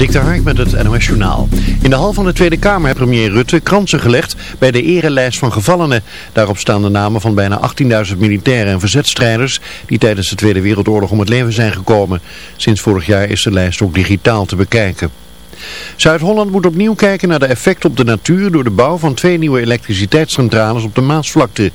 Dik Hark met het NOS Journaal. In de hal van de Tweede Kamer heeft premier Rutte kransen gelegd bij de erelijst van gevallenen. Daarop staan de namen van bijna 18.000 militairen en verzetstrijders die tijdens de Tweede Wereldoorlog om het leven zijn gekomen. Sinds vorig jaar is de lijst ook digitaal te bekijken. Zuid-Holland moet opnieuw kijken naar de effecten op de natuur door de bouw van twee nieuwe elektriciteitscentrales op de Maasvlakte.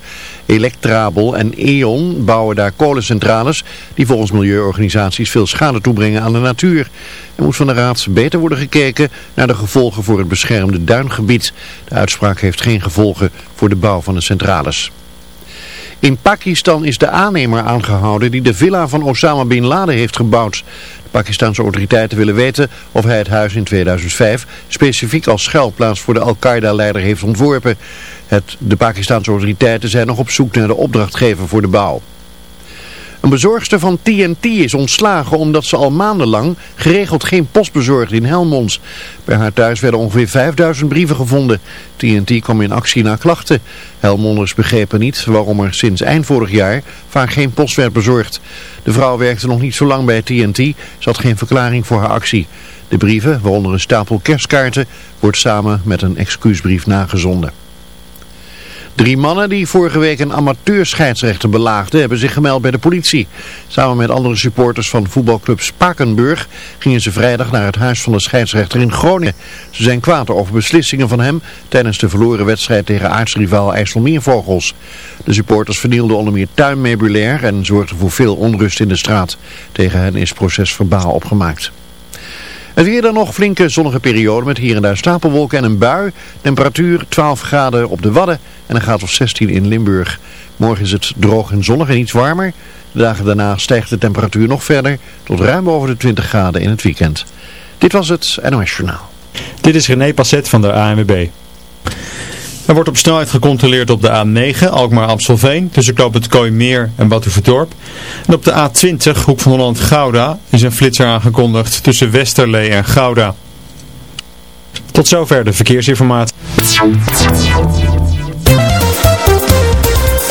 Electrabel en E.ON bouwen daar kolencentrales die volgens milieuorganisaties veel schade toebrengen aan de natuur. Er moet van de Raad beter worden gekeken naar de gevolgen voor het beschermde duingebied. De uitspraak heeft geen gevolgen voor de bouw van de centrales. In Pakistan is de aannemer aangehouden die de villa van Osama Bin Laden heeft gebouwd. Pakistanse autoriteiten willen weten of hij het huis in 2005 specifiek als schuilplaats voor de Al-Qaeda-leider heeft ontworpen. Het, de Pakistanse autoriteiten zijn nog op zoek naar de opdrachtgever voor de bouw. Een bezorgster van TNT is ontslagen omdat ze al maandenlang geregeld geen post bezorgde in Helmond. Bij haar thuis werden ongeveer 5000 brieven gevonden. TNT kwam in actie na klachten. Helmonders begrepen niet waarom er sinds eind vorig jaar vaak geen post werd bezorgd. De vrouw werkte nog niet zo lang bij TNT, ze had geen verklaring voor haar actie. De brieven, waaronder een stapel kerstkaarten, wordt samen met een excuusbrief nagezonden. Drie mannen die vorige week een amateurscheidsrechter belaagden hebben zich gemeld bij de politie. Samen met andere supporters van voetbalclub Spakenburg gingen ze vrijdag naar het huis van de scheidsrechter in Groningen. Ze zijn kwaad over beslissingen van hem tijdens de verloren wedstrijd tegen aartsrivaal IJsselmeervogels. De supporters vernielden onder meer tuinmeubilair en zorgden voor veel onrust in de straat. Tegen hen is proces verbaal opgemaakt. Het weer dan nog flinke zonnige periode met hier en daar stapelwolken en een bui. Temperatuur 12 graden op de Wadden en een graad of 16 in Limburg. Morgen is het droog en zonnig en iets warmer. De dagen daarna stijgt de temperatuur nog verder tot ruim boven de 20 graden in het weekend. Dit was het NOS Journaal. Dit is René Passet van de ANWB. Er wordt op snelheid gecontroleerd op de A9 Alkmaar-Amstelveen tussen Knoop het Kooimeer en Batuverdorp. En op de A20 Hoek van Holland-Gouda is een flitser aangekondigd tussen Westerlee en Gouda. Tot zover de verkeersinformatie.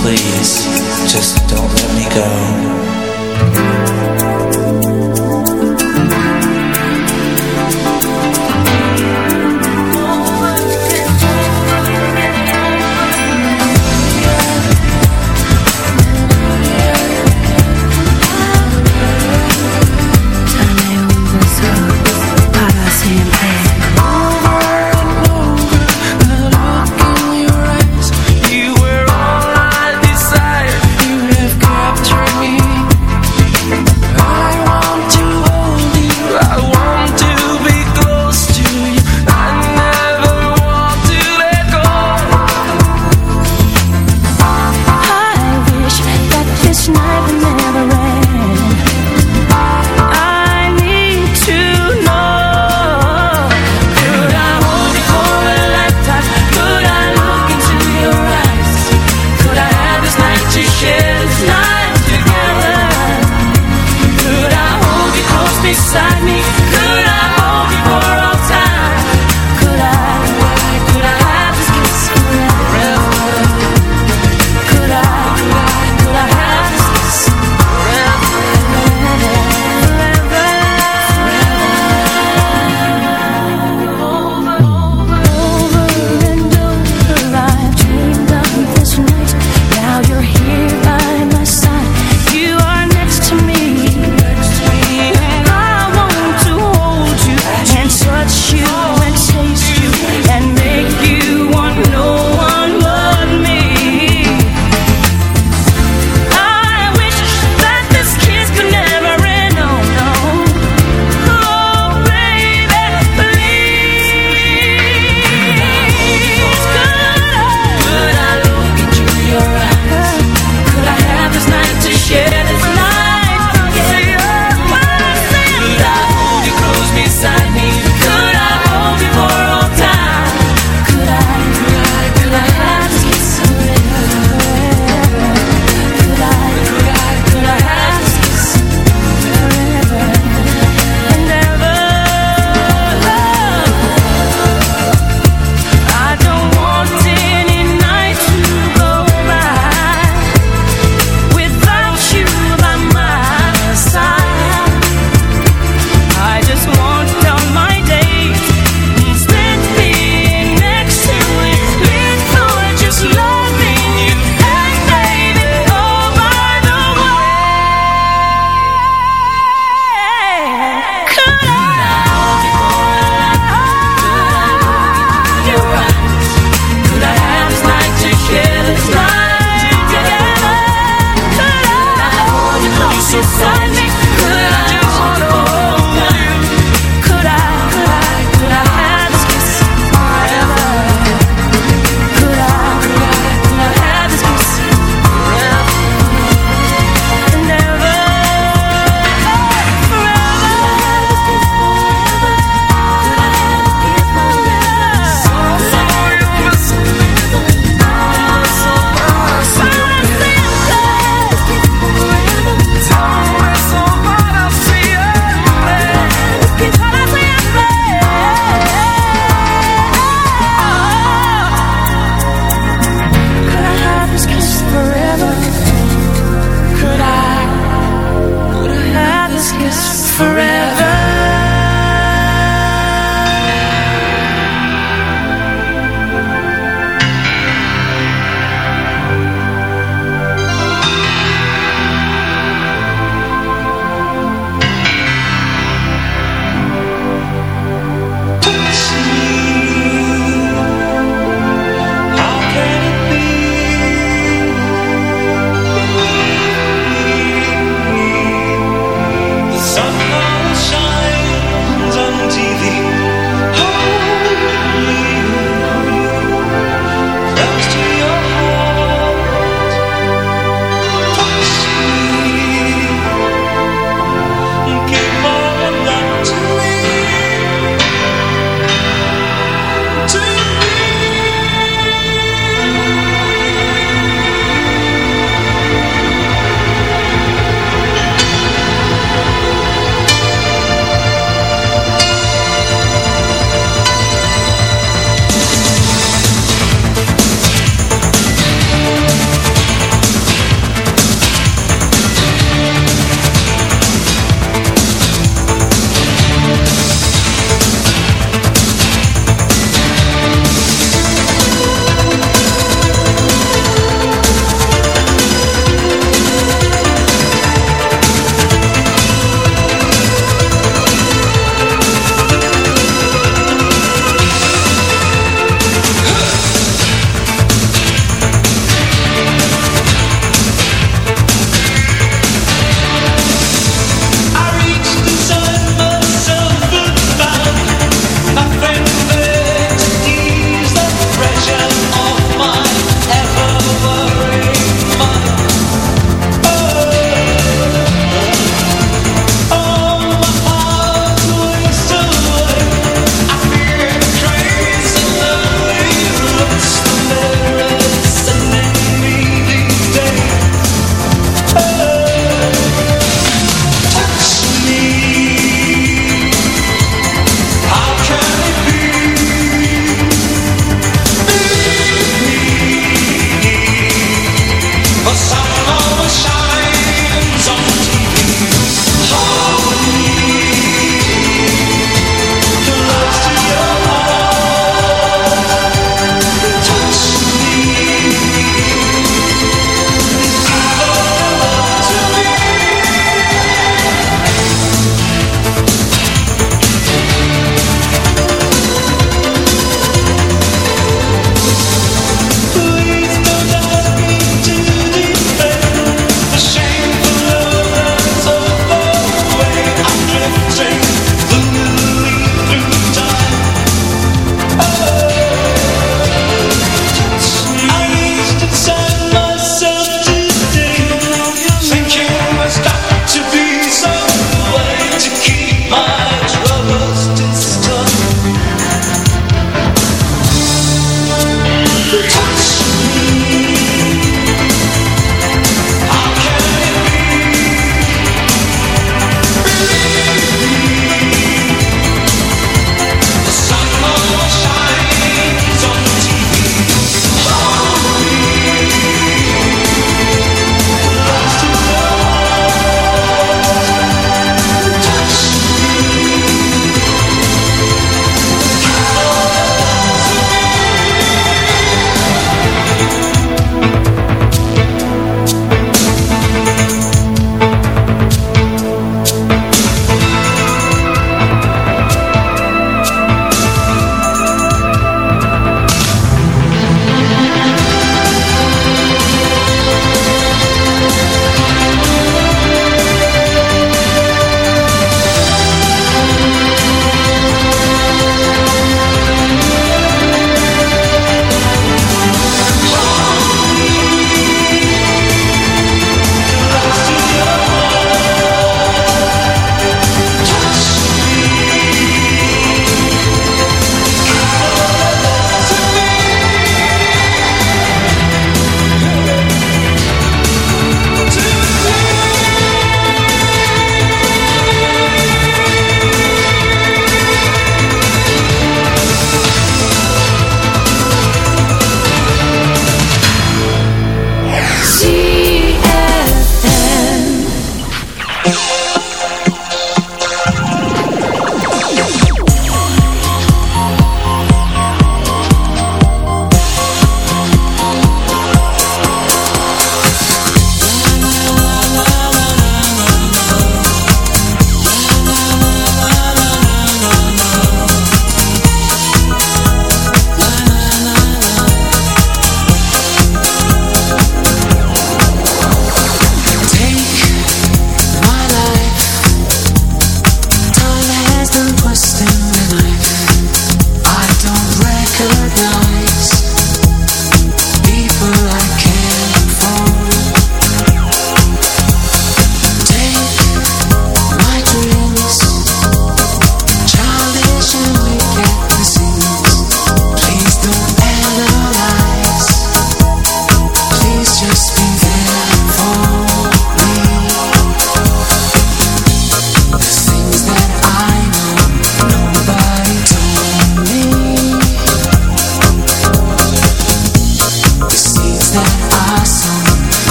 Please, just don't let me go.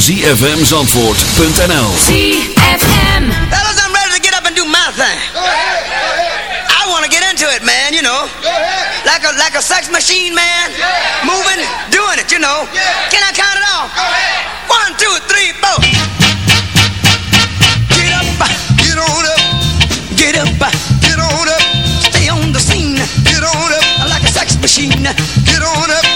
zfmzandvoort.nl ZFM Fellas, I'm ready to get up and do my thing. Go ahead. Go ahead. I want to get into it, man, you know. Go ahead. Like a, like a sex machine, man. Yeah. Moving, doing it, you know. Yeah. Can I count it off? Go ahead. One, two, three, four. Get up, uh, get on up. Get up, uh, get on up. Stay on the scene. Get on up. Like a sex machine. Get on up.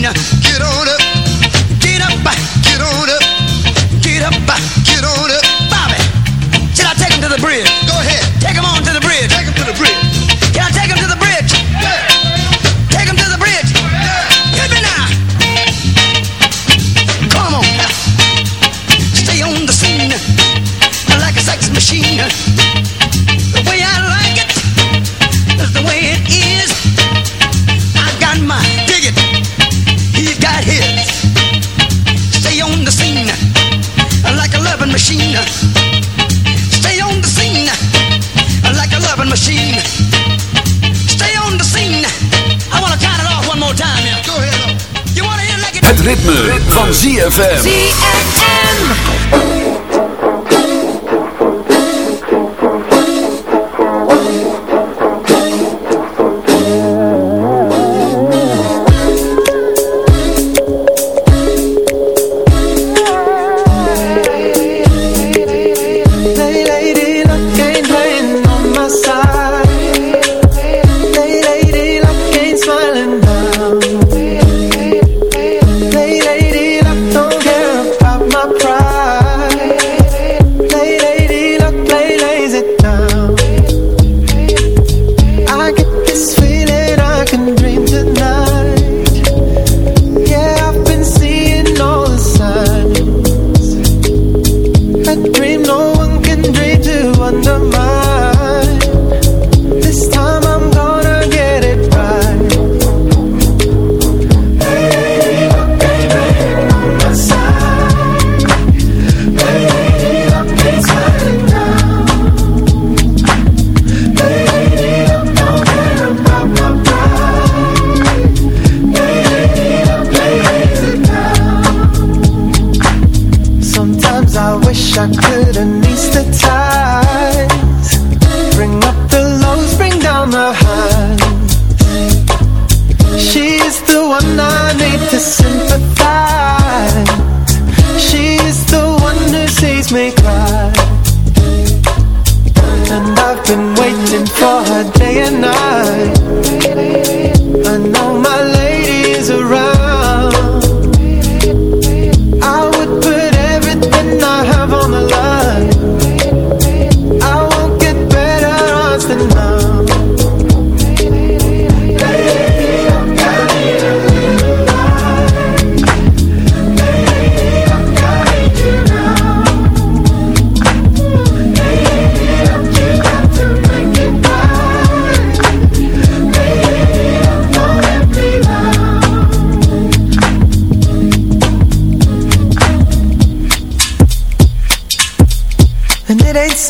mine. ZFM.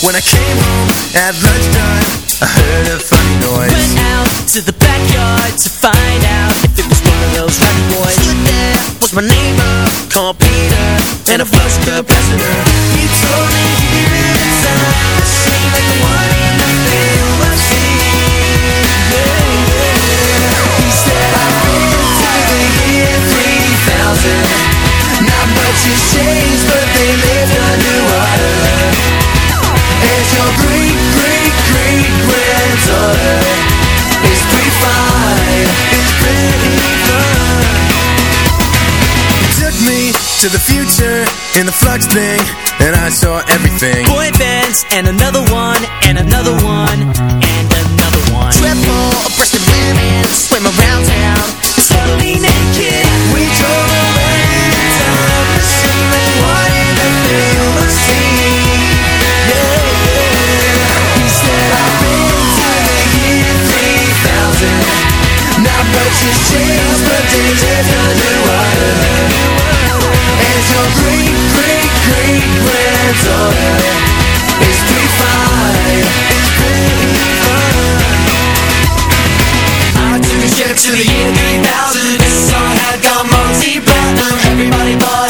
When I came home at lunchtime, I heard a funny noise. Went out to the backyard to find out if it was one of those happy boys. Stood there was my neighbor called Peter and a flush capacitor. He told me he lived inside a machine like the one in the film I've seen. Yeah, yeah. He said I've been to the year 3000. Not much has changed, but they lived underwater. And your great, great, great granddaughter is pretty fine. It's pretty fun. It took me to the future in the flux thing, and I saw everything. Boy bands and another one and another one and another one. Triple breasted women swim around town, totally naked. To the year 3000. This song had gone multi-platinum. Everybody bought